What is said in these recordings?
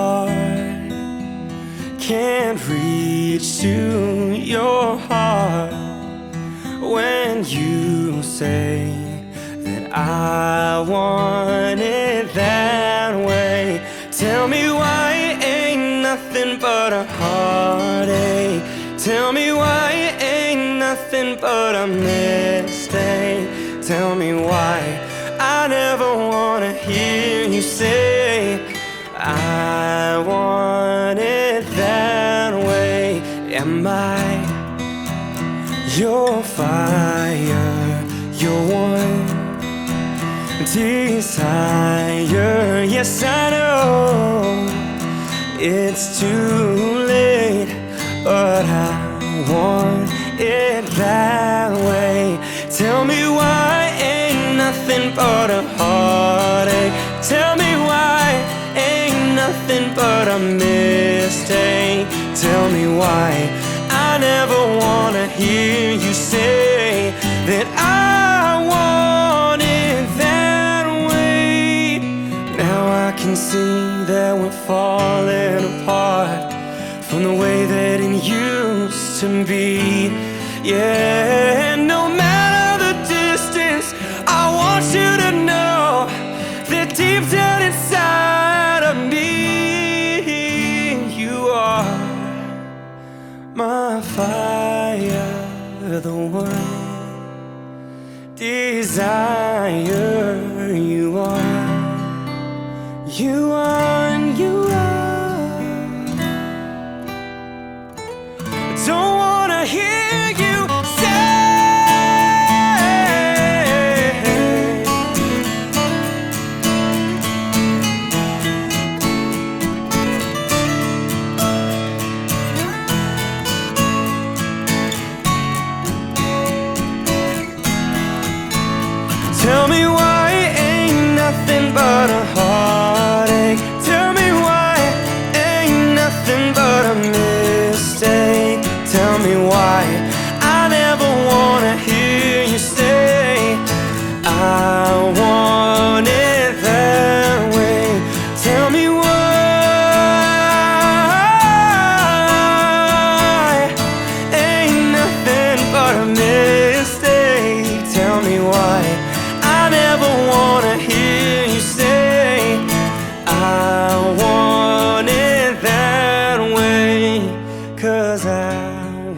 apart. Can't reach to your heart when you say that I want it that way. Tell me why it ain't nothing but a heartache. Tell me why it ain't nothing but a mistake. Tell me why I never wanna hear you say I want it that way. Am I your fire, your one desire? Yes, I know it's too late, but I want it that way. Tell me why ain't nothing but a heartache. A mistake. Tell me why I never wanna hear you say that I want it that way. Now I can see that we're falling apart from the way that it used to be. Yeah. desire the one. Desire you are. You are and you are. Don't wanna hear tell me why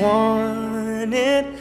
want it